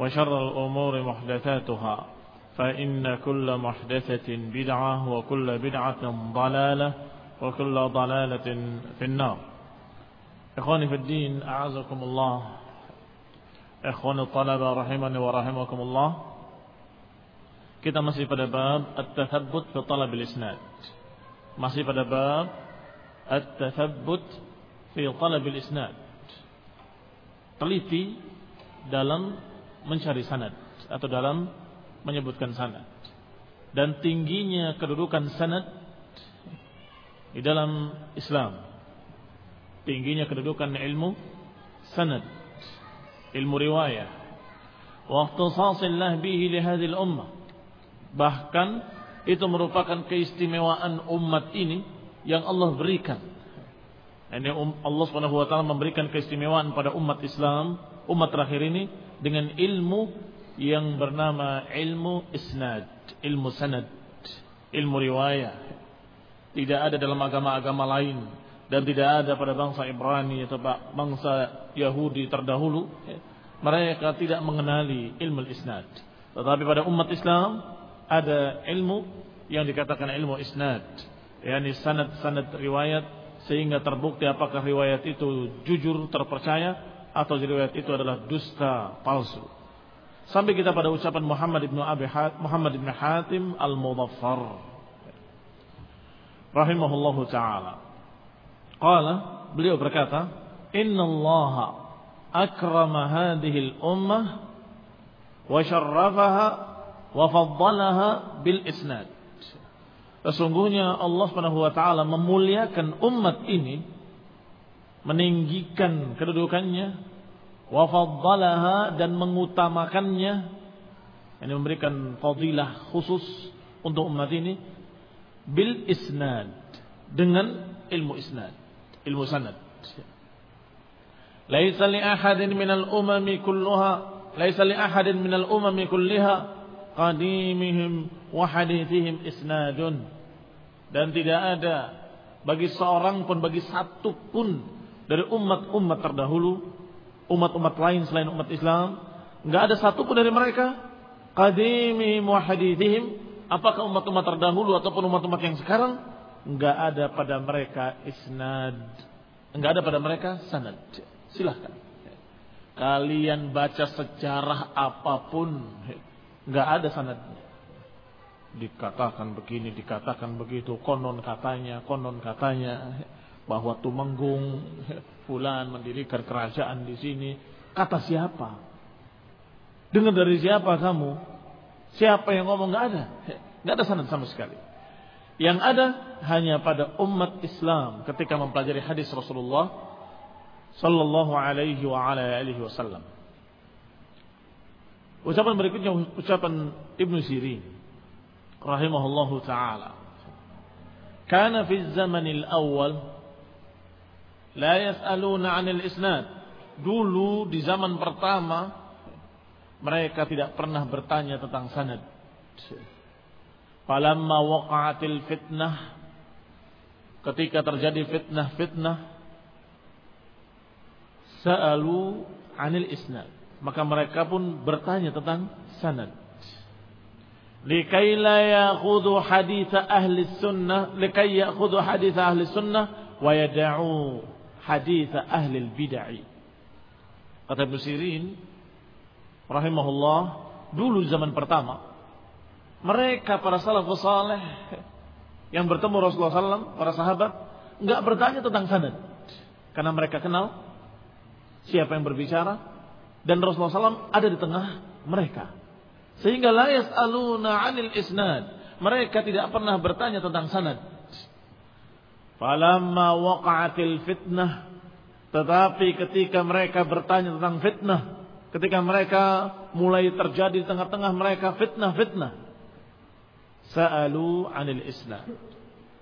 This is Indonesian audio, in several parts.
وشر الأمور محدثاتها فإن كل محدثة بدعة وكل بدعة ضلالة وكل ضلالة في النار. إخواني في الدين أعزكم الله. إخواني الطلبة رحمني ورحمكم الله. Kita masih pada bab At-Tathabbut fi Talab al-Isnad Masih pada bab At-Tathabbut fi Talab al-Isnad Teliti dalam mencari sanad atau dalam menyebutkan sanad. Dan tingginya kedudukan sanad di dalam Islam. Tingginya kedudukan ilmu sanad ilmu riwayah wa ikhtisasillah bihi li ummah. Bahkan itu merupakan keistimewaan umat ini yang Allah berikan. Ini Allah Subhanahu wa taala memberikan keistimewaan pada umat Islam umat terakhir ini dengan ilmu yang bernama ilmu isnad, ilmu sanad, ilmu riwayah. Tidak ada dalam agama-agama lain dan tidak ada pada bangsa Ibrani atau bangsa Yahudi terdahulu. Mereka tidak mengenali ilmu isnad. Tetapi pada umat Islam ada ilmu yang dikatakan ilmu isnad, yakni sanad-sanad riwayat sehingga terbukti apakah riwayat itu jujur terpercaya atau riwayat itu adalah dusta palsu. Sampai kita pada ucapan Muhammad ibnu Abi Muhammad ibnu Hatim al-Mudaffar rahimahullahu taala. Qala beliau berkata, "Inna Allah akrama hadhihi al-ummah wa syarrafaha wa faddalaha bil isnad." Sesungguhnya Allah Subhanahu wa taala memuliakan umat ini meninggikan kedudukannya wa faddalaha dan mengutamakannya. Ini memberikan fadilah khusus untuk umat ini. Bil isnad dengan ilmu isnad ilmu sanad. Laisa li ahadin minal umami kulluha laisa li ahadin minal umami kulliha qadimihim wa hadithihim isnadun. Dan tidak ada bagi seorang pun bagi satu pun dari umat-umat terdahulu, umat-umat lain selain umat Islam, nggak ada satu pun dari mereka qadimihim wa hadithihim, apakah umat-umat terdahulu ataupun umat-umat yang sekarang, nggak ada pada mereka isnad, nggak ada pada mereka sanad. Silahkan. Kalian baca sejarah apa pun, nggak ada sanadnya. Dikatakan begini, dikatakan begitu, konon katanya, konon katanya bahwa Tumenggung fulan mendirikan kerajaan di sini. Kata siapa? Dengar dari siapa kamu? Siapa yang ngomong nggak ada? Nggak ada sanad sama sekali. Yang ada hanya pada umat Islam ketika mempelajari hadis Rasulullah sallallahu alaihi wasallam. Ucapan berikutnya ucapan Ibnu Sirin rahimahullahu taala. Kana fi zamanil awal la yas'aluna 'anil isnad. Dulu di zaman pertama mereka tidak pernah bertanya tentang sanad. Falamma waqa'atil fitnah ketika terjadi fitnah-fitnah sa'alu 'anil isnad maka mereka pun bertanya tentang sanad likai la ya'khudhu hadits ahli sunnah likai ya'khudhu hadits ahli sunnah wa yad'u hadits ahli bid'ah kata Ibnu Sirin rahimahullah dulu zaman pertama mereka para salafus saleh yang bertemu Rasulullah SAW, para sahabat, nggak bertanya tentang sanad. Karena mereka kenal siapa yang berbicara dan Rasulullah SAW ada di tengah mereka. Sehingga la yas'aluna 'anil isnad. Mereka tidak pernah bertanya tentang sanad. Falamma waqa'atil fitnah tetapi ketika mereka bertanya tentang fitnah, ketika mereka mulai terjadi di tengah-tengah mereka fitnah-fitnah, Sa'alu anil Islam.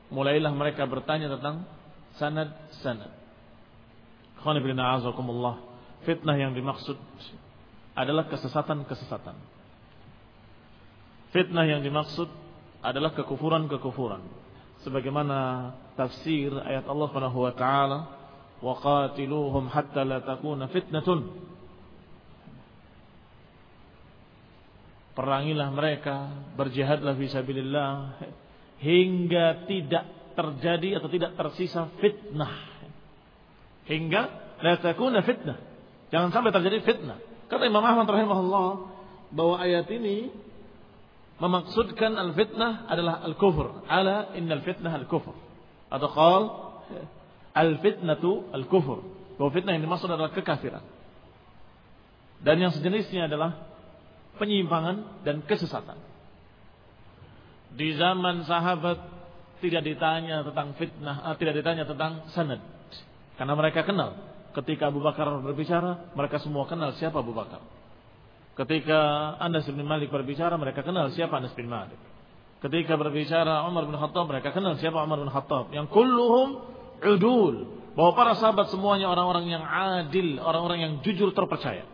Mulailah mereka bertanya tentang sanad-sanad. Khonibina azakumullah. Fitnah yang dimaksud adalah kesesatan-kesesatan. Fitnah yang dimaksud adalah kekufuran-kekufuran. Sebagaimana tafsir ayat Allah Subhanahu wa taala, "Wa qatiluhum hatta la takuna fitnatun." perangilah mereka, berjihadlah fisabilillah hingga tidak terjadi atau tidak tersisa fitnah. Hingga la takuna fitnah. Jangan sampai terjadi fitnah. Kata Imam Ahmad rahimahullah bahwa ayat ini memaksudkan al-fitnah adalah al-kufur. Ala innal fitnah al-kufur. Atau qal al-fitnatu al-kufur. Bahwa fitnah yang dimaksud adalah kekafiran. Dan yang sejenisnya adalah penyimpangan dan kesesatan. Di zaman sahabat tidak ditanya tentang fitnah, uh, tidak ditanya tentang sanad. Karena mereka kenal. Ketika Abu Bakar berbicara, mereka semua kenal siapa Abu Bakar. Ketika Anas bin Malik berbicara, mereka kenal siapa Anas bin Malik. Ketika berbicara Umar bin Khattab, mereka kenal siapa Umar bin Khattab. Yang kulluhum udul. Bahwa para sahabat semuanya orang-orang yang adil, orang-orang yang jujur terpercaya.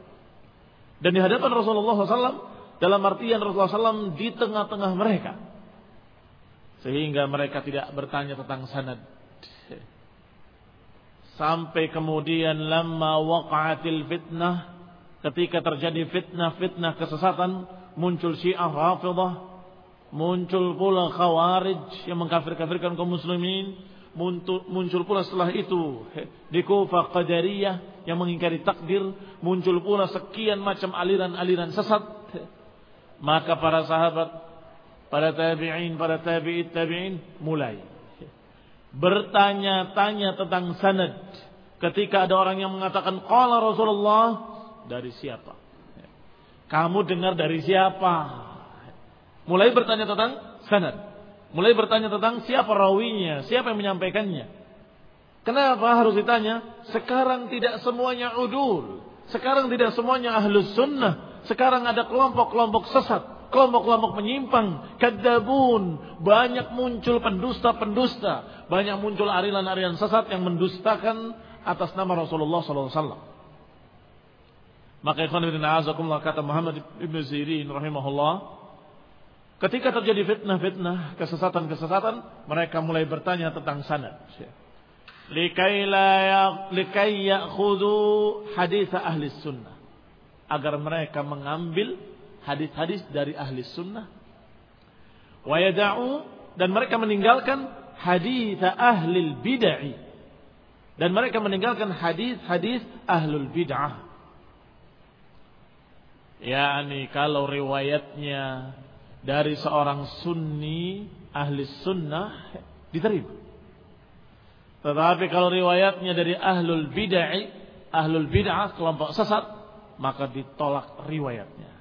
Dan di hadapan Rasulullah SAW, dalam artian Rasulullah SAW di tengah-tengah mereka. Sehingga mereka tidak bertanya tentang sanad. Sampai kemudian lama waqa'atil fitnah. Ketika terjadi fitnah-fitnah kesesatan. Muncul syiah rafidah. Muncul pula khawarij yang mengkafir-kafirkan kaum muslimin muncul pula setelah itu di Kufah Qadariyah yang mengingkari takdir, muncul pula sekian macam aliran-aliran sesat. Maka para sahabat, para tabi'in, para tabi'it tabi'in mulai bertanya-tanya tentang sanad. Ketika ada orang yang mengatakan qala Rasulullah dari siapa? Kamu dengar dari siapa? Mulai bertanya tentang sanad. Mulai bertanya tentang siapa rawinya, siapa yang menyampaikannya. Kenapa harus ditanya? Sekarang tidak semuanya udul. Sekarang tidak semuanya ahlus sunnah. Sekarang ada kelompok-kelompok sesat. Kelompok-kelompok menyimpang. Kadabun. Banyak muncul pendusta-pendusta. Banyak muncul arilan-arilan sesat yang mendustakan atas nama Rasulullah SAW. Maka ikhwan ibn a'azakumullah kata Muhammad ibn Zirin rahimahullah. Ketika terjadi fitnah-fitnah, kesesatan-kesesatan, mereka mulai bertanya tentang sanad. Likai la likai ya'khudhu hadis ahli sunnah. Agar mereka mengambil hadis-hadis dari ahli sunnah. Wa yada'u dan mereka meninggalkan hadis ahli bid'ah. Dan mereka meninggalkan hadis-hadis ahlul bid'ah. Yani kalau riwayatnya dari seorang sunni ahli sunnah diterima. Tetapi kalau riwayatnya dari ahlul bid'ah, ahlul bid'ah kelompok sesat, maka ditolak riwayatnya.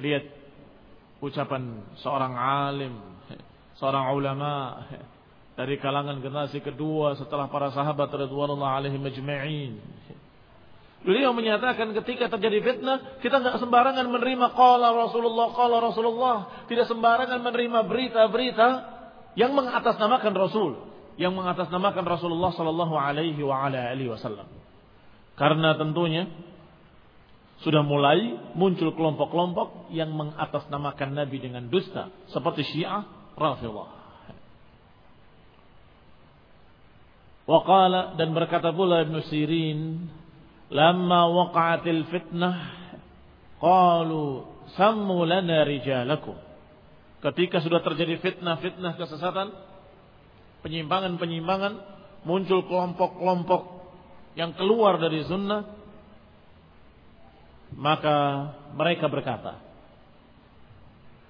Lihat ucapan seorang alim, seorang ulama dari kalangan generasi kedua setelah para sahabat radhiyallahu alaihi majma'in Beliau menyatakan ketika terjadi fitnah, kita nggak sembarangan menerima qala Rasulullah, qala Rasulullah. Tidak sembarangan menerima berita-berita yang mengatasnamakan Rasul, yang mengatasnamakan Rasulullah sallallahu alaihi wa ala alihi wasallam. Karena tentunya sudah mulai muncul kelompok-kelompok yang mengatasnamakan Nabi dengan dusta, seperti Syiah Rafidhah. Waqala dan berkata pula Ibn Sirin Lama waqa'atil fitnah qalu sammu lana rijalakum. Ketika sudah terjadi fitnah-fitnah kesesatan, penyimpangan-penyimpangan, muncul kelompok-kelompok yang keluar dari sunnah, maka mereka berkata,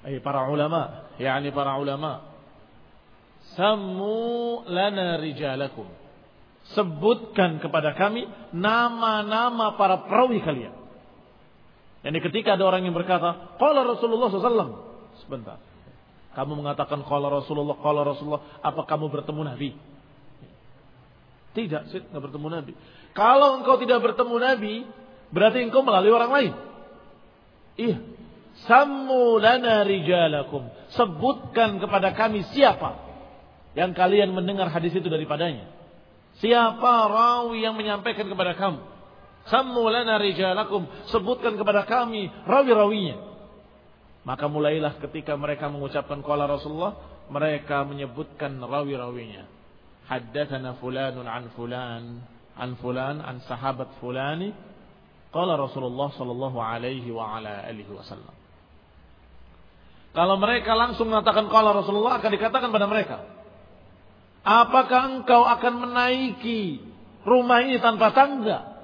ay para ulama, yakni para ulama, sammu lana rijalakum sebutkan kepada kami nama-nama para perawi kalian. Yani ketika ada orang yang berkata, Qala Rasulullah SAW. Sebentar. Kamu mengatakan Qala Rasulullah, Qala Rasulullah. Apa kamu bertemu Nabi? Tidak, saya tidak bertemu Nabi. Kalau engkau tidak bertemu Nabi, berarti engkau melalui orang lain. Iya. Sammu lana rijalakum. Sebutkan kepada kami siapa yang kalian mendengar hadis itu daripadanya. Siapa rawi yang menyampaikan kepada kamu? Sammu lana rijalakum. Sebutkan kepada kami rawi-rawinya. Maka mulailah ketika mereka mengucapkan qala Rasulullah, mereka menyebutkan rawi-rawinya. Haddatsana fulanun an fulan, an fulan, an sahabat fulani. Qala Rasulullah sallallahu alaihi wa ala alihi wasallam. Kalau mereka langsung mengatakan qala Rasulullah akan dikatakan pada mereka, Apakah engkau akan menaiki rumah ini tanpa tangga?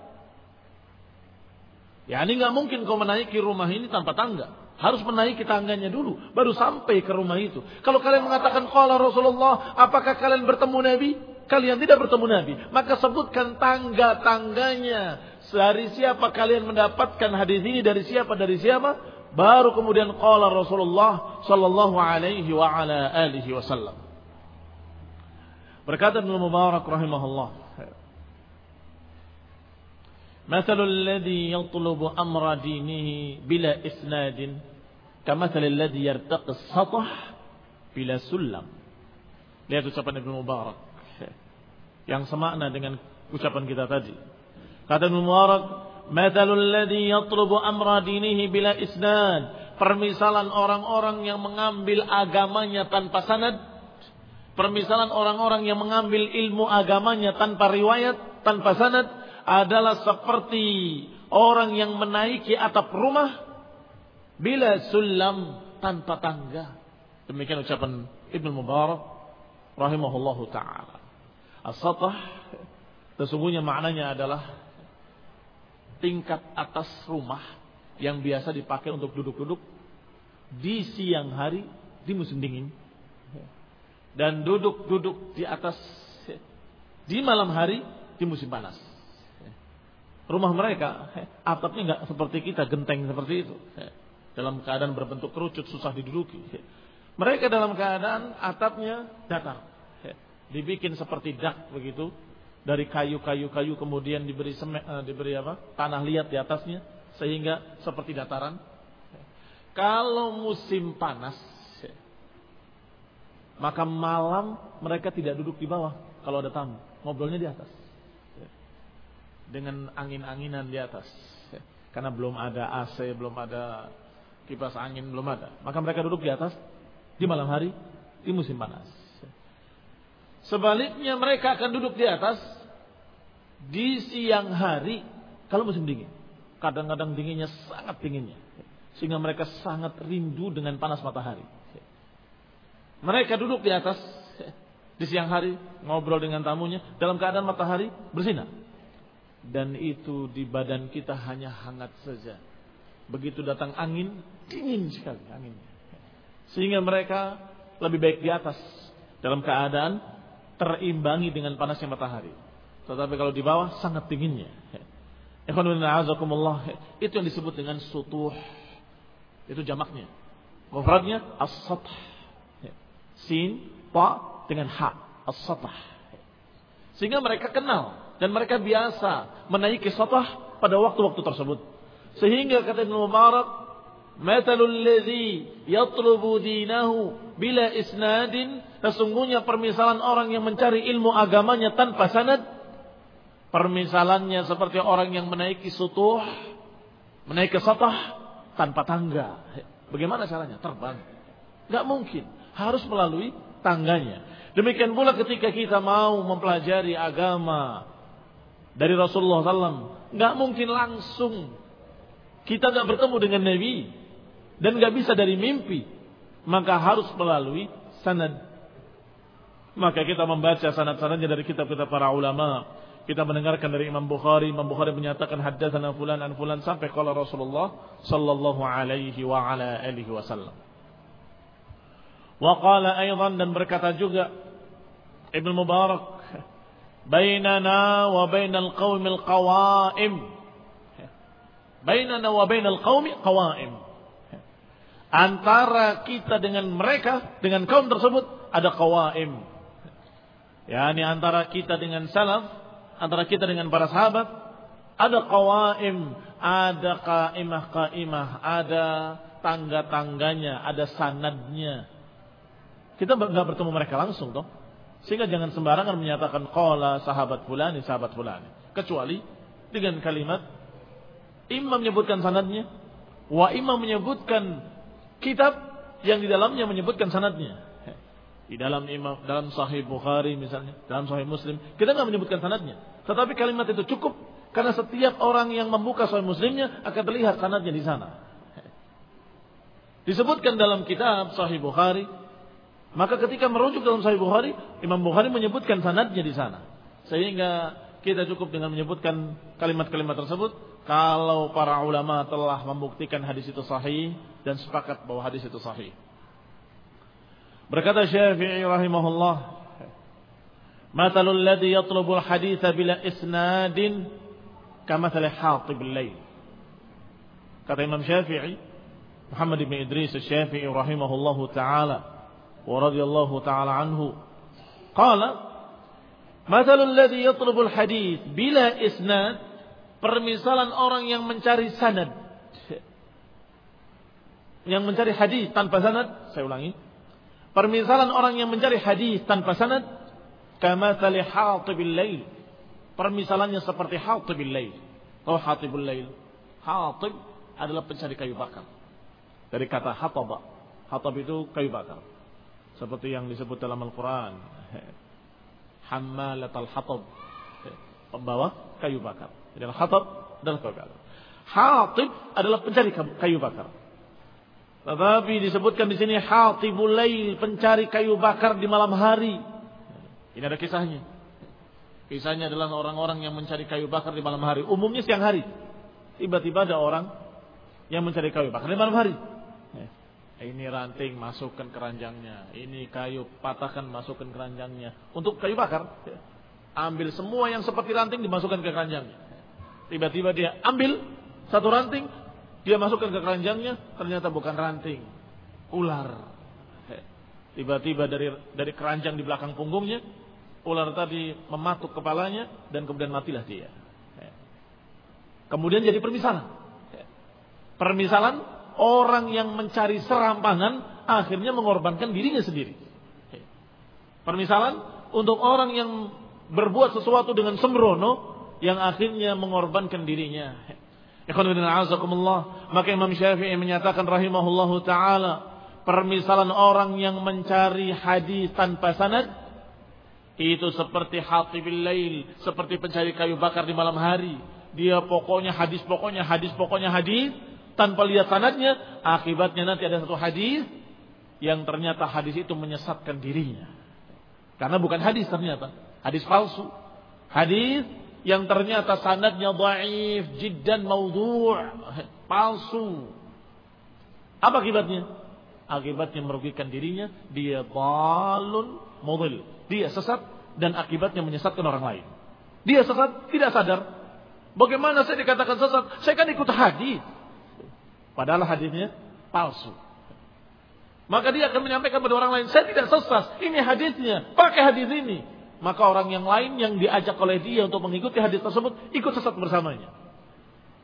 Ya ini nggak mungkin kau menaiki rumah ini tanpa tangga. Harus menaiki tangganya dulu, baru sampai ke rumah itu. Kalau kalian mengatakan qala Rasulullah, apakah kalian bertemu Nabi? Kalian tidak bertemu Nabi. Maka sebutkan tangga-tangganya. Dari siapa kalian mendapatkan hadis ini? Dari siapa? Dari siapa? Baru kemudian qala Rasulullah sallallahu alaihi wa ala alihi wasallam. Berkata Ibnu Mubarak rahimahullah, "Mathalu alladhi yatlubu amra dinihi bila isnadin, kamathali alladhi yartaqi as-sathah bila sulam." Lihat ucapan Ibnu Mubarak yang semakna dengan ucapan kita tadi. Kata Ibnu Mubarak, "Mathalu alladhi yatlubu amra dinihi bila isnad." Permisalan orang-orang yang mengambil agamanya tanpa sanad Permisalan orang-orang yang mengambil ilmu agamanya tanpa riwayat, tanpa sanad adalah seperti orang yang menaiki atap rumah bila sulam tanpa tangga. Demikian ucapan Ibnu Mubarak rahimahullahu taala. As-satah sesungguhnya maknanya adalah tingkat atas rumah yang biasa dipakai untuk duduk-duduk di siang hari di musim dingin dan duduk-duduk di atas di malam hari di musim panas. Rumah mereka atapnya nggak seperti kita genteng seperti itu. Dalam keadaan berbentuk kerucut susah diduduki. Mereka dalam keadaan atapnya datar. Dibikin seperti dak begitu dari kayu-kayu kayu kemudian diberi semen, eh, diberi apa? tanah liat di atasnya sehingga seperti dataran. Kalau musim panas maka malam mereka tidak duduk di bawah kalau ada tamu. Ngobrolnya di atas. Dengan angin-anginan di atas. Karena belum ada AC, belum ada kipas angin, belum ada. Maka mereka duduk di atas di malam hari di musim panas. Sebaliknya mereka akan duduk di atas di siang hari kalau musim dingin. Kadang-kadang dinginnya sangat dinginnya. Sehingga mereka sangat rindu dengan panas matahari. Mereka duduk di atas di siang hari ngobrol dengan tamunya dalam keadaan matahari bersinar. Dan itu di badan kita hanya hangat saja. Begitu datang angin, dingin sekali anginnya. Sehingga mereka lebih baik di atas dalam keadaan terimbangi dengan panasnya matahari. Tetapi kalau di bawah sangat dinginnya. Itu yang disebut dengan sutuh. Itu jamaknya. Mufradnya as-sath sin, pa dengan ha, as-satah. Sehingga mereka kenal dan mereka biasa menaiki satah pada waktu-waktu tersebut. Sehingga kata Ibn Mubarak, Matalul ladzi yatlubu dinahu bila isnadin. Sesungguhnya permisalan orang yang mencari ilmu agamanya tanpa sanad. Permisalannya seperti orang yang menaiki sutuh. Menaiki satah tanpa tangga. Bagaimana caranya? Terbang. Gak mungkin. Harus melalui tangganya. Demikian pula ketika kita mau mempelajari agama dari Rasulullah SAW. Gak mungkin langsung. Kita gak bertemu dengan Nabi. Dan gak bisa dari mimpi. Maka harus melalui sanad. Maka kita membaca sanad-sanadnya dari kitab-kitab para ulama. Kita mendengarkan dari Imam Bukhari, Imam Bukhari menyatakan haddatsana fulan an fulan sampai qala Rasulullah sallallahu alaihi wa ala alihi wasallam. Wa qala aidan dan berkata juga Ibnu Mubarak, "Bainana wa bainal qaumil qawaim." Bainana wa bainal qaumi qawaim. Antara kita dengan mereka, dengan kaum tersebut ada qawaim. Ya, ini antara kita dengan salaf antara kita dengan para sahabat ada qawaim, ada kaimah-kaimah, ada tangga-tangganya, ada sanadnya. Kita nggak bertemu mereka langsung toh. Sehingga jangan sembarangan menyatakan qala sahabat fulani, sahabat fulani. Kecuali dengan kalimat imam menyebutkan sanadnya, wa imam menyebutkan kitab yang di dalamnya menyebutkan sanadnya. Di dalam imam, dalam Sahih Bukhari misalnya, dalam Sahih Muslim, kita nggak menyebutkan sanadnya. Tetapi kalimat itu cukup karena setiap orang yang membuka Sahih Muslimnya akan terlihat sanadnya di sana. Disebutkan dalam kitab Sahih Bukhari, maka ketika merujuk dalam Sahih Bukhari, Imam Bukhari menyebutkan sanadnya di sana. Sehingga kita cukup dengan menyebutkan kalimat-kalimat tersebut kalau para ulama telah membuktikan hadis itu sahih dan sepakat bahwa hadis itu sahih. Berkata Syafi'i rahimahullah, "Mathalul ladzi yatlubu al-hadits bila isnadin kamathali hatib al-lail." Kata Imam Syafi'i, Muhammad bin Idris Syafi'i rahimahullahu taala wa radhiyallahu taala anhu, qala Mathalul ladzi yatlubu al-hadits bila isnad, permisalan orang yang mencari sanad. Yang mencari hadis tanpa sanad, saya ulangi, Permisalan orang yang mencari hadis tanpa sanad kama tali hatibil lail. Permisalannya seperti hatibil lail. Tahu hatibul lail? Hatib adalah pencari kayu bakar. Dari kata hataba. Hatab itu kayu bakar. Seperti yang disebut dalam Al-Quran. Hammalatal hatab. Pembawa kayu bakar. Jadi hatab adalah kayu bakar. Hatib adalah pencari kayu bakar. Tetapi disebutkan di sini hatibul lail, pencari kayu bakar di malam hari. Ini ada kisahnya. Kisahnya adalah orang-orang yang mencari kayu bakar di malam hari. Umumnya siang hari. Tiba-tiba ada orang yang mencari kayu bakar di malam hari. Ini ranting masukkan keranjangnya. Ini kayu patahkan masukkan keranjangnya. Untuk kayu bakar. Ambil semua yang seperti ranting dimasukkan ke keranjangnya. Tiba-tiba dia ambil satu ranting dia masukkan ke keranjangnya, ternyata bukan ranting, ular. Tiba-tiba dari dari keranjang di belakang punggungnya, ular tadi mematuk kepalanya dan kemudian matilah dia. Kemudian jadi permisalan. Permisalan orang yang mencari serampangan akhirnya mengorbankan dirinya sendiri. Permisalan untuk orang yang berbuat sesuatu dengan sembrono yang akhirnya mengorbankan dirinya. Maka Imam Syafi'i menyatakan rahimahullahu taala permisalan orang yang mencari hadis tanpa sanad itu seperti hatibil lail, seperti pencari kayu bakar di malam hari. Dia pokoknya hadis, pokoknya hadis, pokoknya hadis tanpa lihat sanadnya, akibatnya nanti ada satu hadis yang ternyata hadis itu menyesatkan dirinya. Karena bukan hadis ternyata, hadis palsu. Hadis yang ternyata sanadnya dhaif, jiddan maudhu', palsu. Apa akibatnya? Akibatnya merugikan dirinya, dia balun mudil. Dia sesat dan akibatnya menyesatkan orang lain. Dia sesat, tidak sadar. Bagaimana saya dikatakan sesat? Saya kan ikut hadis. Padahal hadisnya palsu. Maka dia akan menyampaikan kepada orang lain, saya tidak sesat, ini hadisnya, pakai hadis ini maka orang yang lain yang diajak oleh dia untuk mengikuti hadis tersebut ikut sesat bersamanya.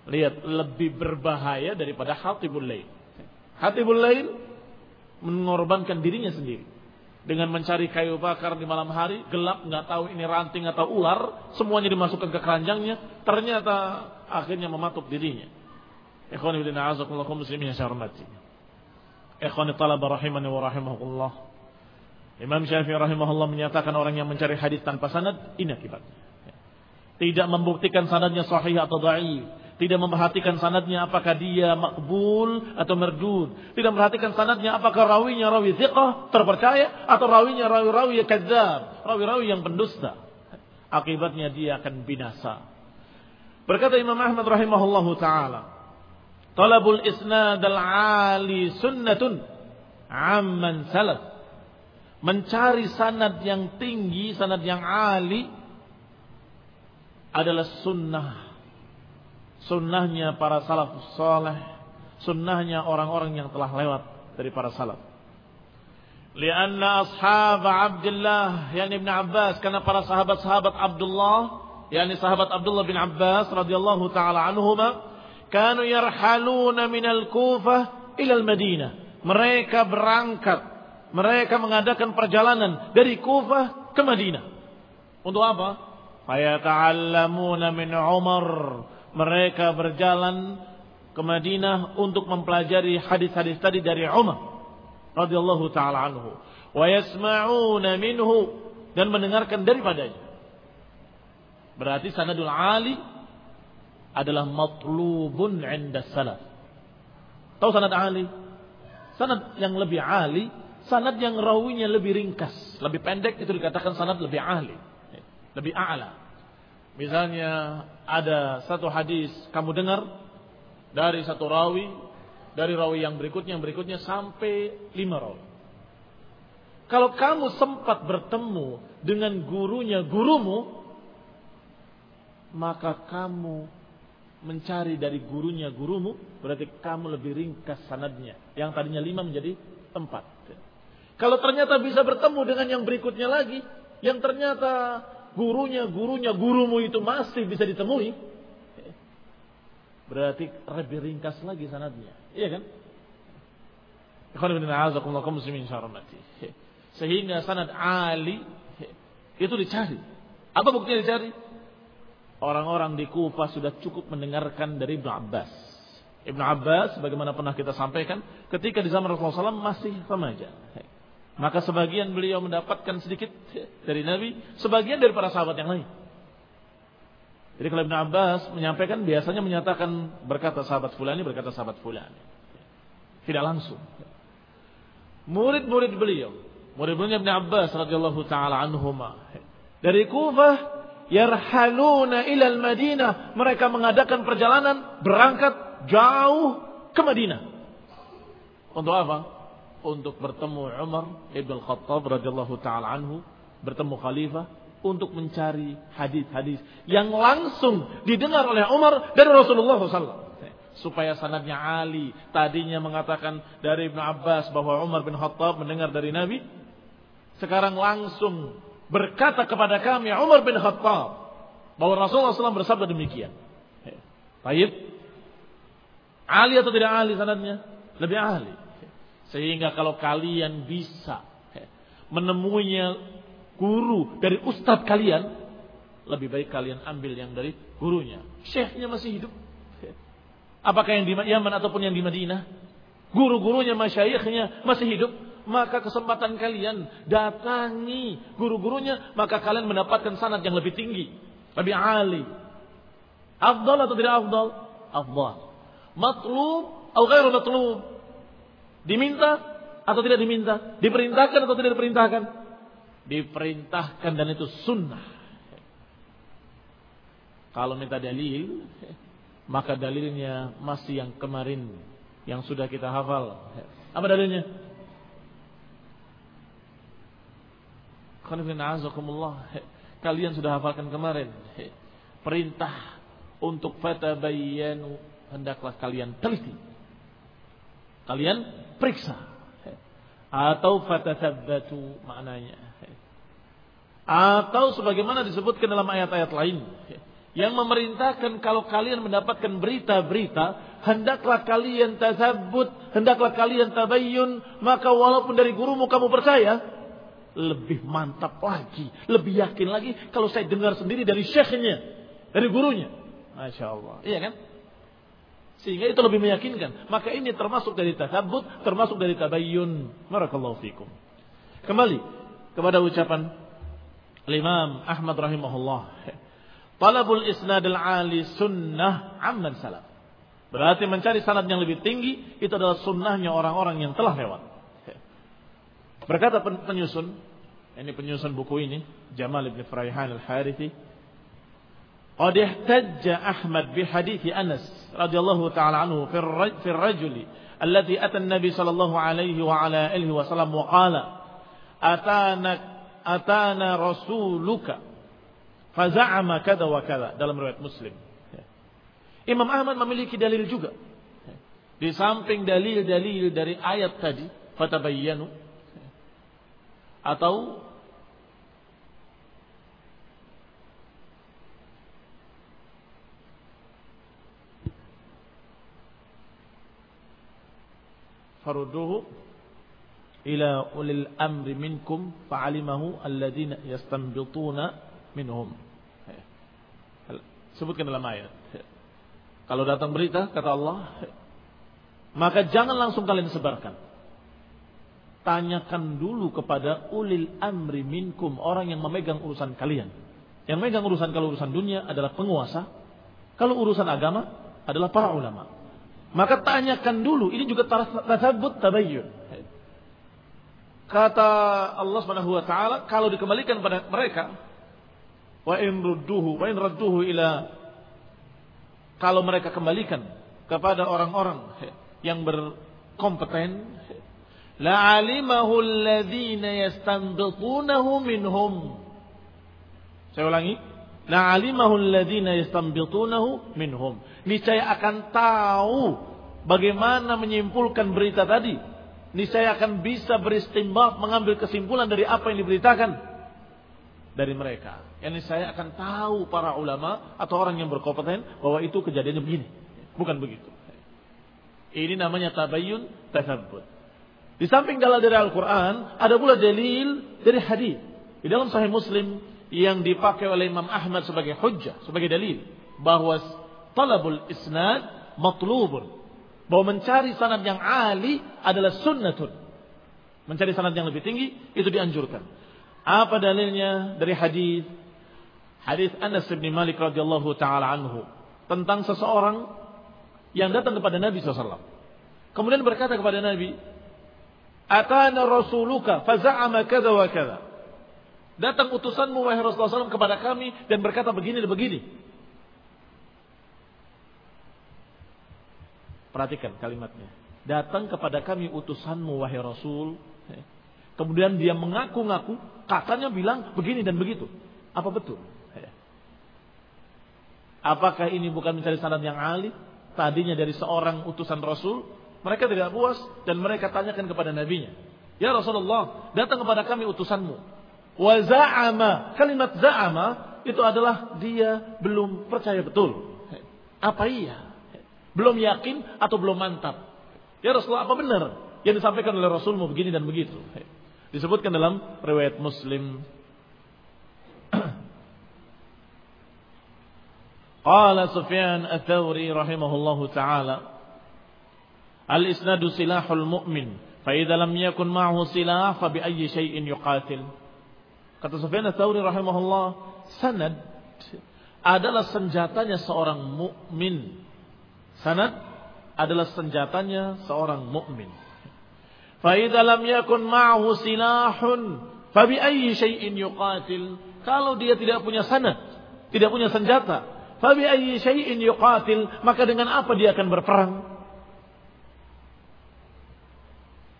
Lihat, lebih berbahaya daripada hatibul lail. Hatibul lail mengorbankan dirinya sendiri. Dengan mencari kayu bakar di malam hari, gelap, nggak tahu ini ranting atau ular, semuanya dimasukkan ke keranjangnya, ternyata akhirnya mematuk dirinya. Ikhwani bin a'azakumullah muslimin yang saya hormati. Ikhwani talaba rahimani wa rahimahullah. Imam Syafi'i rahimahullah menyatakan orang yang mencari hadis tanpa sanad, ini akibatnya. Tidak membuktikan sanadnya sahih atau dhaif tidak memperhatikan sanadnya apakah dia makbul atau merdud. Tidak memperhatikan sanadnya apakah rawinya rawi thiqah, terpercaya. Atau rawinya rawi-rawi kadzab. Rawi-rawi yang pendusta. Akibatnya dia akan binasa. Berkata Imam Ahmad rahimahullahu ta'ala. Talabul isnad al-ali sunnatun. Amman salaf. Mencari sanad yang tinggi, sanad yang ali. Adalah sunnah sunnahnya para salafus soleh, sunnahnya orang-orang yang telah lewat dari para salaf. Lianna ashab Abdullah yani Ibn Abbas karena para sahabat-sahabat Abdullah yakni sahabat Abdullah bin Abbas radhiyallahu taala anhuma kanu yarhaluna minal Kufah ila al-Madinah. Mereka berangkat, mereka mengadakan perjalanan dari Kufah ke Madinah. Untuk apa? Fayata'allamuna min Umar mereka berjalan ke Madinah untuk mempelajari hadis-hadis tadi dari Umar radhiyallahu taala anhu wa yasma'una minhu dan mendengarkan daripadanya. Berarti sanadul ali adalah matlubun 'inda salaf. Tahu sanad ali? Sanad yang lebih ali, sanad yang rawinya lebih ringkas, lebih pendek itu dikatakan sanad lebih ahli, lebih a'la. Misalnya ada satu hadis kamu dengar dari satu rawi, dari rawi yang berikutnya, yang berikutnya sampai lima rawi. Kalau kamu sempat bertemu dengan gurunya gurumu, maka kamu mencari dari gurunya gurumu, berarti kamu lebih ringkas sanadnya. Yang tadinya lima menjadi empat. Kalau ternyata bisa bertemu dengan yang berikutnya lagi, yang ternyata gurunya, gurunya, gurumu itu masih bisa ditemui, berarti lebih ringkas lagi sanadnya. Iya kan? Sehingga sanad Ali itu dicari. Apa buktinya dicari? Orang-orang di Kufah sudah cukup mendengarkan dari Ibnu Abbas. Ibnu Abbas, bagaimana pernah kita sampaikan, ketika di zaman Rasulullah SAW masih remaja. Maka sebagian beliau mendapatkan sedikit dari Nabi, sebagian dari para sahabat yang lain. Jadi kalau Ibn Abbas menyampaikan biasanya menyatakan berkata sahabat fulani berkata sahabat fulani. Tidak langsung. Murid-murid beliau, murid-muridnya Ibn Abbas radhiyallahu taala anhuma. Dari Kufah yarhaluna ila Madinah, mereka mengadakan perjalanan berangkat jauh ke Madinah. Untuk apa? untuk bertemu Umar Ibn Khattab radhiyallahu taala anhu, bertemu khalifah untuk mencari hadis-hadis yang langsung didengar oleh Umar dari Rasulullah SAW. Supaya sanadnya Ali tadinya mengatakan dari Ibn Abbas bahwa Umar bin Khattab mendengar dari Nabi. Sekarang langsung berkata kepada kami Umar bin Khattab bahwa Rasulullah SAW bersabda demikian. Baik. Ali atau tidak Ali sanadnya? Lebih ahli. Sehingga kalau kalian bisa menemuinya guru dari ustadz kalian, lebih baik kalian ambil yang dari gurunya. Syekhnya masih hidup. Apakah yang di Yaman ataupun yang di Madinah? Guru-gurunya, masyayikhnya masih hidup. Maka kesempatan kalian datangi guru-gurunya. Maka kalian mendapatkan sanad yang lebih tinggi. Lebih ali. Afdal atau tidak afdal? Afdal. Matlub atau ghairu matlub? Diminta atau tidak diminta? Diperintahkan atau tidak diperintahkan? Diperintahkan dan itu sunnah. Kalau minta dalil, maka dalilnya masih yang kemarin yang sudah kita hafal. Apa dalilnya? Kalian sudah hafalkan kemarin. Perintah untuk fatabayyanu hendaklah kalian teliti. Kalian periksa. Atau fatathabbatu maknanya. Atau sebagaimana disebutkan dalam ayat-ayat lain. yang memerintahkan kalau kalian mendapatkan berita-berita, hendaklah kalian tasabut, hendaklah kalian tabayyun, maka walaupun dari gurumu kamu percaya, lebih mantap lagi, lebih yakin lagi kalau saya dengar sendiri dari syekhnya, dari gurunya. Masya Allah. Iya kan? Sehingga itu lebih meyakinkan. Maka ini termasuk dari tasabut, termasuk dari tabayyun. Barakallahu fikum. Kembali kepada ucapan Imam Ahmad rahimahullah. Talabul isnad al-ali sunnah amman salaf. Berarti mencari sanad yang lebih tinggi itu adalah sunnahnya orang-orang yang telah lewat. Berkata penyusun, ini penyusun buku ini, Jamal bin Faraihan al-Harithi, Qad ihtajja Ahmad bi hadithi Anas radhiyallahu taala anhu fi ar-rajuli an-nabi sallallahu alaihi wa ala alihi rasuluka dalam riwayat Muslim. Imam Ahmad memiliki dalil juga. Di samping dalil-dalil dari ayat tadi, fatabayyanu atau farduhu ila ulil amri minkum fa'alimahu alladhina yastanbituna minhum. Sebutkan dalam ayat. Kalau datang berita, kata Allah, maka jangan langsung kalian sebarkan. Tanyakan dulu kepada ulil amri minkum, orang yang memegang urusan kalian. Yang memegang urusan kalau urusan dunia adalah penguasa. Kalau urusan agama adalah para ulama. Maka tanyakan dulu, ini juga tasabut tabayyun. Kata Allah Subhanahu wa taala, kalau dikembalikan pada mereka, Wa in rudduhu wa in radduhu ila kalau mereka kembalikan kepada orang-orang yang berkompeten la alimahu alladhina yastanbitunahu minhum saya ulangi la alimahu alladhina yastanbitunahu minhum niscaya akan tahu bagaimana menyimpulkan berita tadi niscaya akan bisa beristimbat mengambil kesimpulan dari apa yang diberitakan dari mereka. Yang saya akan tahu para ulama atau orang yang berkompeten bahwa itu kejadiannya begini. Bukan begitu. Ini namanya tabayyun tasabbut. Di samping dalil dari Al-Quran, ada pula dalil dari hadis. Di dalam Sahih Muslim yang dipakai oleh Imam Ahmad sebagai hujjah, sebagai dalil bahwa talabul isnad matlubun. Bahwa mencari sanad yang ali adalah sunnatun. Mencari sanad yang lebih tinggi itu dianjurkan. Apa dalilnya dari hadis hadis Anas bin Malik radhiyallahu taala anhu tentang seseorang yang datang kepada Nabi SAW. Kemudian berkata kepada Nabi, Atana rasuluka faza'ama kada wa kada. Datang utusanmu wahai Rasulullah SAW kepada kami dan berkata begini dan begini. Perhatikan kalimatnya. Datang kepada kami utusanmu wahai Rasul Kemudian dia mengaku-ngaku, katanya bilang begini dan begitu. Apa betul? Apakah ini bukan mencari sanad yang ali? Tadinya dari seorang utusan Rasul, mereka tidak puas dan mereka tanyakan kepada nabinya. Ya Rasulullah, datang kepada kami utusanmu. Wa za'ama, kalimat za'ama itu adalah dia belum percaya betul. Apa iya? Belum yakin atau belum mantap? Ya Rasulullah, apa benar yang disampaikan oleh Rasulmu begini dan begitu? Disebutkan dalam riwayat Muslim. Qala Sufyan Ats-Tsauri rahimahullahu taala Al-isnadu silahul mu'min. Fa idza lam yakun ma'hu silah fa bi ayyi syai'in yuqatil. Kata Sufyan Tsauri rahimahullah, sanad adalah senjatanya seorang mukmin. Sanad adalah senjatanya seorang mukmin. Fa idza lam yakun ma'hu silahun fa bi ayyi syai'in yuqatil. Kalau dia tidak punya sanad, tidak punya senjata, fa bi ayyi syai'in yuqatil, maka dengan apa dia akan berperang?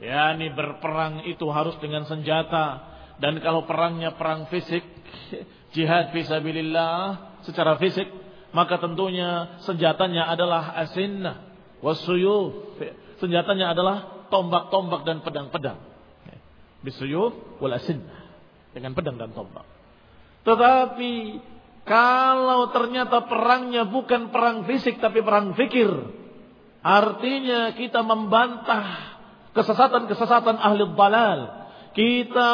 Yakni berperang itu harus dengan senjata dan kalau perangnya perang fisik jihad fisabilillah secara fisik maka tentunya senjatanya adalah asinnah wasuyuf senjatanya adalah tombak-tombak dan pedang-pedang. Bisuyuf wal Dengan pedang dan tombak. Tetapi Kalau ternyata perangnya bukan perang fisik tapi perang fikir. Artinya kita membantah kesesatan-kesesatan ahli balal. Kita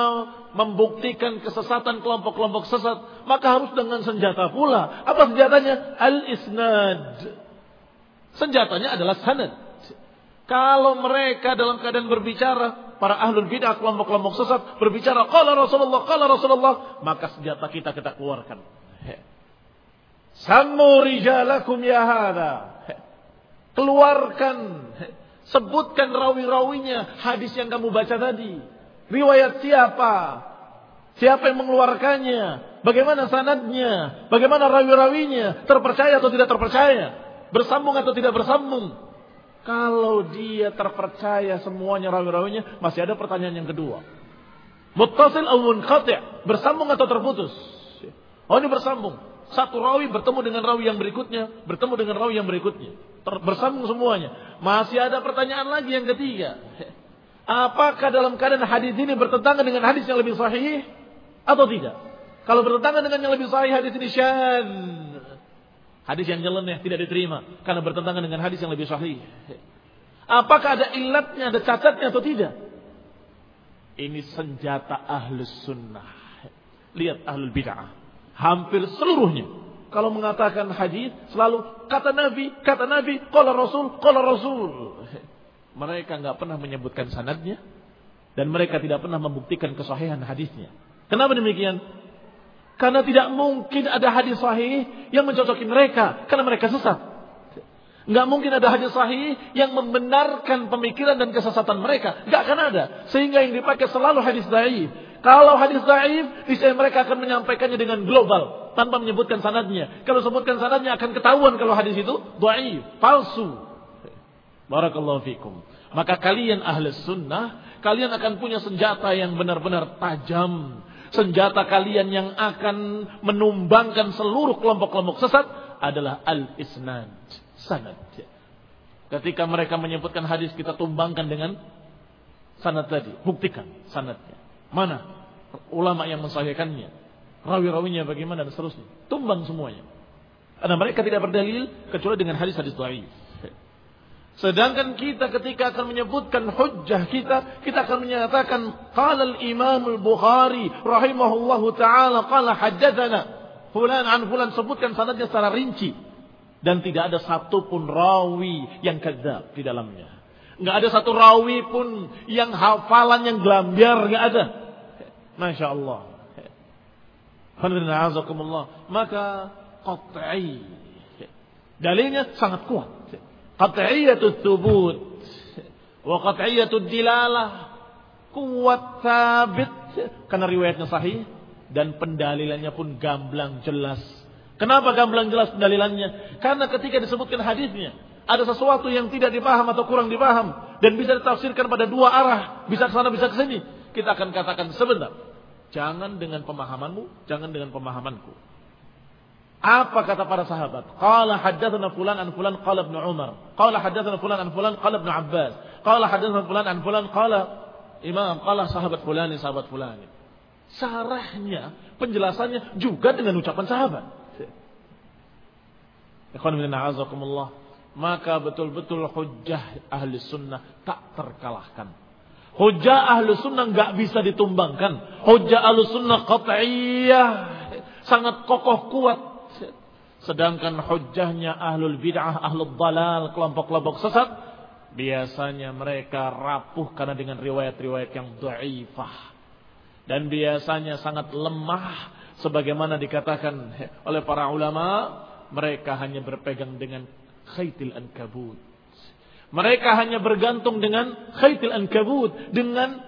membuktikan kesesatan kelompok-kelompok sesat. Maka harus dengan senjata pula. Apa senjatanya? Al-isnad. Senjatanya adalah sanad. Kalau mereka dalam keadaan berbicara, para ahlul bidah kelompok-kelompok sesat berbicara, kalau Rasulullah, kalau Rasulullah, maka senjata kita kita keluarkan. Sammu rijalakum ya hada. Keluarkan. Sebutkan rawi-rawinya hadis yang kamu baca tadi. Riwayat siapa? Siapa yang mengeluarkannya? Bagaimana sanadnya? Bagaimana rawi-rawinya? Terpercaya atau tidak terpercaya? Bersambung atau tidak bersambung? Kalau dia terpercaya semuanya rawi-rawinya, masih ada pertanyaan yang kedua. Muttasil atau munqati' bersambung atau terputus? Oh ini bersambung. Satu rawi bertemu dengan rawi yang berikutnya, bertemu dengan rawi yang berikutnya. Bersambung semuanya. Masih ada pertanyaan lagi yang ketiga. Apakah dalam keadaan hadis ini bertentangan dengan hadis yang lebih sahih atau tidak? Kalau bertentangan dengan yang lebih sahih hadis ini syan. Hadis yang nyeleneh tidak diterima karena bertentangan dengan hadis yang lebih sahih. Apakah ada ilatnya, ada cacatnya atau tidak? Ini senjata ahlus sunnah. Lihat ahlul bid'ah. Hampir seluruhnya. Kalau mengatakan hadis selalu kata Nabi, kata Nabi, kalau Rasul, kalau Rasul. Mereka nggak pernah menyebutkan sanadnya dan mereka tidak pernah membuktikan kesahihan hadisnya. Kenapa demikian? Karena tidak mungkin ada hadis sahih yang mencocoki mereka. Karena mereka sesat. Nggak mungkin ada hadis sahih yang membenarkan pemikiran dan kesesatan mereka. Nggak akan ada. Sehingga yang dipakai selalu hadis daif. Kalau hadis daif, bisa mereka akan menyampaikannya dengan global. Tanpa menyebutkan sanadnya. Kalau sebutkan sanadnya akan ketahuan kalau hadis itu daif. Palsu. Barakallahu fikum. Maka kalian ahli sunnah, kalian akan punya senjata yang benar-benar tajam senjata kalian yang akan menumbangkan seluruh kelompok-kelompok sesat adalah al-isnad, sanad. Ketika mereka menyebutkan hadis kita tumbangkan dengan sanad tadi, buktikan sanadnya. Mana ulama yang mensahihkannya? Rawi-rawinya bagaimana dan seterusnya. Tumbang semuanya. Karena mereka tidak berdalil kecuali dengan hadis-hadis dhaif. Sedangkan kita ketika akan menyebutkan hujjah kita, kita akan menyatakan qala al-Imam al-Bukhari rahimahullahu taala qala haddatsana fulan an fulan sebutkan sanadnya secara rinci dan tidak ada satupun rawi yang kadzab di dalamnya. Enggak ada satu rawi pun yang hafalan yang gelambiar enggak ada. Masya Allah. Maka qat'i. Dalilnya sangat kuat qat'iyatut thubut wa qat'iyatud dilalah kuat sabit karena riwayatnya sahih dan pendalilannya pun gamblang jelas. Kenapa gamblang jelas pendalilannya? Karena ketika disebutkan hadisnya ada sesuatu yang tidak dipaham atau kurang dipaham dan bisa ditafsirkan pada dua arah, bisa ke sana bisa ke sini. Kita akan katakan sebentar. Jangan dengan pemahamanmu, jangan dengan pemahamanku. Apa kata para sahabat? Qala haddatsana fulan an fulan qala Ibnu Umar. Qala haddatsana fulan an fulan qala Ibnu Abbas. Qala haddatsana fulan an fulan qala Imam qala sahabat fulani sahabat fulani. Sarahnya, penjelasannya juga dengan ucapan sahabat. Ikhwan bin a'azakumullah. Maka betul-betul hujjah ahli sunnah tak terkalahkan. Hujjah ahli sunnah nggak bisa ditumbangkan. Hujjah ahli sunnah qat'iyah. Sangat kokoh kuat Sedangkan hujahnya ahlul bid'ah, ahlul dalal, kelompok-kelompok sesat. Biasanya mereka rapuh karena dengan riwayat-riwayat yang da'ifah. Dan biasanya sangat lemah. Sebagaimana dikatakan oleh para ulama. Mereka hanya berpegang dengan khaytil ankabut. Mereka hanya bergantung dengan khaytil ankabut. Dengan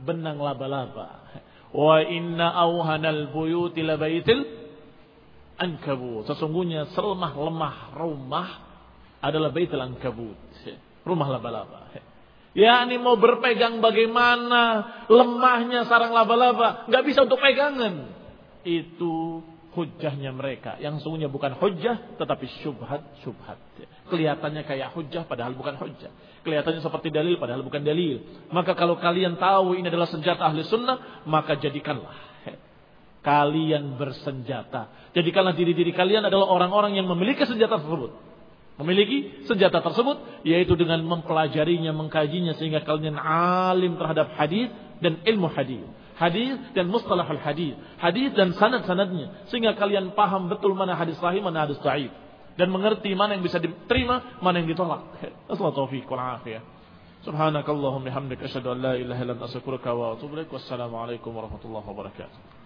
benang laba-laba. Wa inna awhanal buyuti labaitil ankabut. Sesungguhnya selemah-lemah rumah adalah baitul ankabut. Rumah laba-laba. Ya ini mau berpegang bagaimana lemahnya sarang laba-laba. Nggak bisa untuk pegangan. Itu hujahnya mereka. Yang sungguhnya bukan hujah tetapi syubhat-syubhat. Kelihatannya kayak hujah padahal bukan hujah. Kelihatannya seperti dalil padahal bukan dalil. Maka kalau kalian tahu ini adalah senjata ahli sunnah maka jadikanlah Kalian bersenjata. Jadi karena diri-diri kalian adalah orang-orang yang memiliki senjata tersebut. Memiliki senjata tersebut yaitu dengan mempelajarinya, mengkajinya sehingga kalian alim terhadap hadis dan ilmu hadis. Hadis dan mustalahul hadis. Hadis dan sanad-sanadnya sehingga kalian paham betul mana hadis sahih, mana hadis dhaif dan mengerti mana yang bisa diterima, mana yang ditolak. Assalamualaikum taufiq wal afiyah. Subhanakallahumma hamdaka asyhadu an la ilaha illa anta astaghfiruka wa atubu ilaik. Wassalamu alaikum warahmatullahi wabarakatuh.